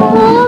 Oh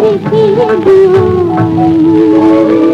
से की दूर